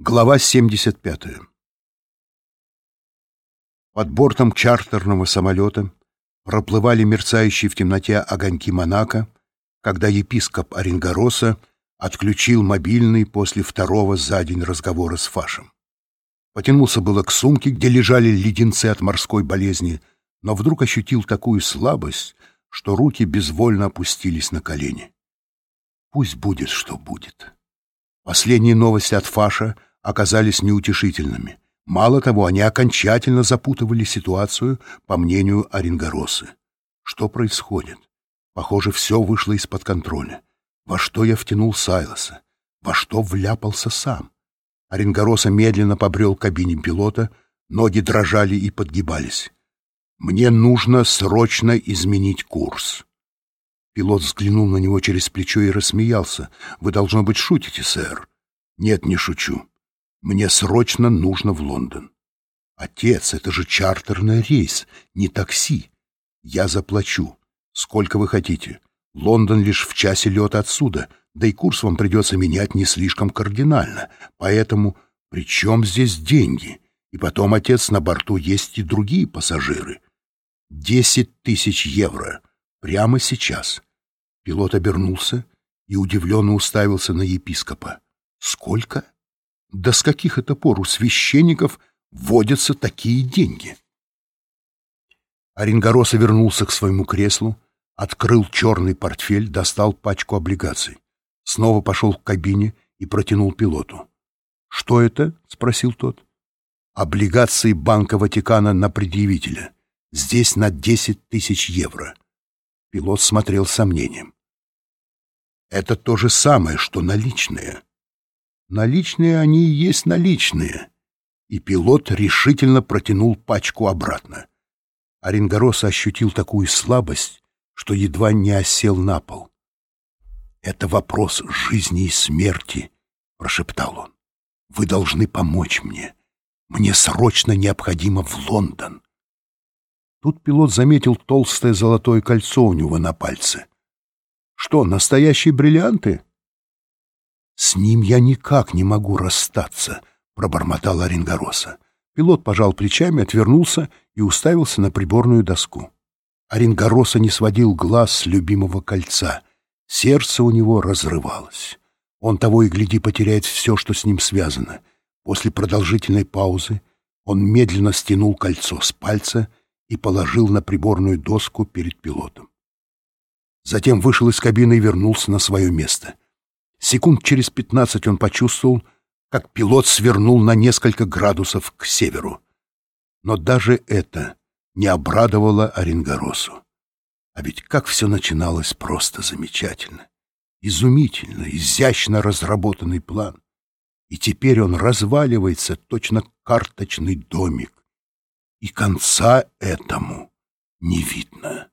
Глава 75. Под бортом чартерного самолета проплывали мерцающие в темноте огоньки Монако, когда епископ Оренгороса отключил мобильный после второго за день разговора с Фашем. Потянулся было к сумке, где лежали леденцы от морской болезни, но вдруг ощутил такую слабость, что руки безвольно опустились на колени. Пусть будет, что будет. Последние новости от Фаша оказались неутешительными. Мало того, они окончательно запутывали ситуацию, по мнению Оренгоросы. Что происходит? Похоже, все вышло из-под контроля. Во что я втянул Сайлоса? Во что вляпался сам? Оренгороса медленно побрел к кабине пилота, ноги дрожали и подгибались. «Мне нужно срочно изменить курс». Пилот взглянул на него через плечо и рассмеялся. «Вы, должно быть, шутите, сэр». «Нет, не шучу. Мне срочно нужно в Лондон». «Отец, это же чартерный рейс, не такси. Я заплачу. Сколько вы хотите. Лондон лишь в часе лета отсюда, да и курс вам придется менять не слишком кардинально. Поэтому при чем здесь деньги? И потом, отец, на борту есть и другие пассажиры. Десять тысяч евро. Прямо сейчас. Пилот обернулся и удивленно уставился на епископа. «Сколько? Да с каких это пор у священников водятся такие деньги?» Оренгороса вернулся к своему креслу, открыл черный портфель, достал пачку облигаций. Снова пошел к кабине и протянул пилоту. «Что это?» — спросил тот. «Облигации Банка Ватикана на предъявителя. Здесь на десять тысяч евро». Пилот смотрел с сомнением. Это то же самое, что наличные. Наличные они и есть наличные. И пилот решительно протянул пачку обратно. Оренгорос ощутил такую слабость, что едва не осел на пол. «Это вопрос жизни и смерти», — прошептал он. «Вы должны помочь мне. Мне срочно необходимо в Лондон». Тут пилот заметил толстое золотое кольцо у него на пальце. Что, настоящие бриллианты? С ним я никак не могу расстаться, пробормотал Оренгороса. Пилот пожал плечами, отвернулся и уставился на приборную доску. Оренгороса не сводил глаз с любимого кольца. Сердце у него разрывалось. Он того и гляди потеряет все, что с ним связано. После продолжительной паузы он медленно стянул кольцо с пальца и положил на приборную доску перед пилотом. Затем вышел из кабины и вернулся на свое место. Секунд через пятнадцать он почувствовал, как пилот свернул на несколько градусов к северу. Но даже это не обрадовало Оренгоросу. А ведь как все начиналось просто замечательно. Изумительно, изящно разработанный план. И теперь он разваливается, точно карточный домик. И конца этому не видно.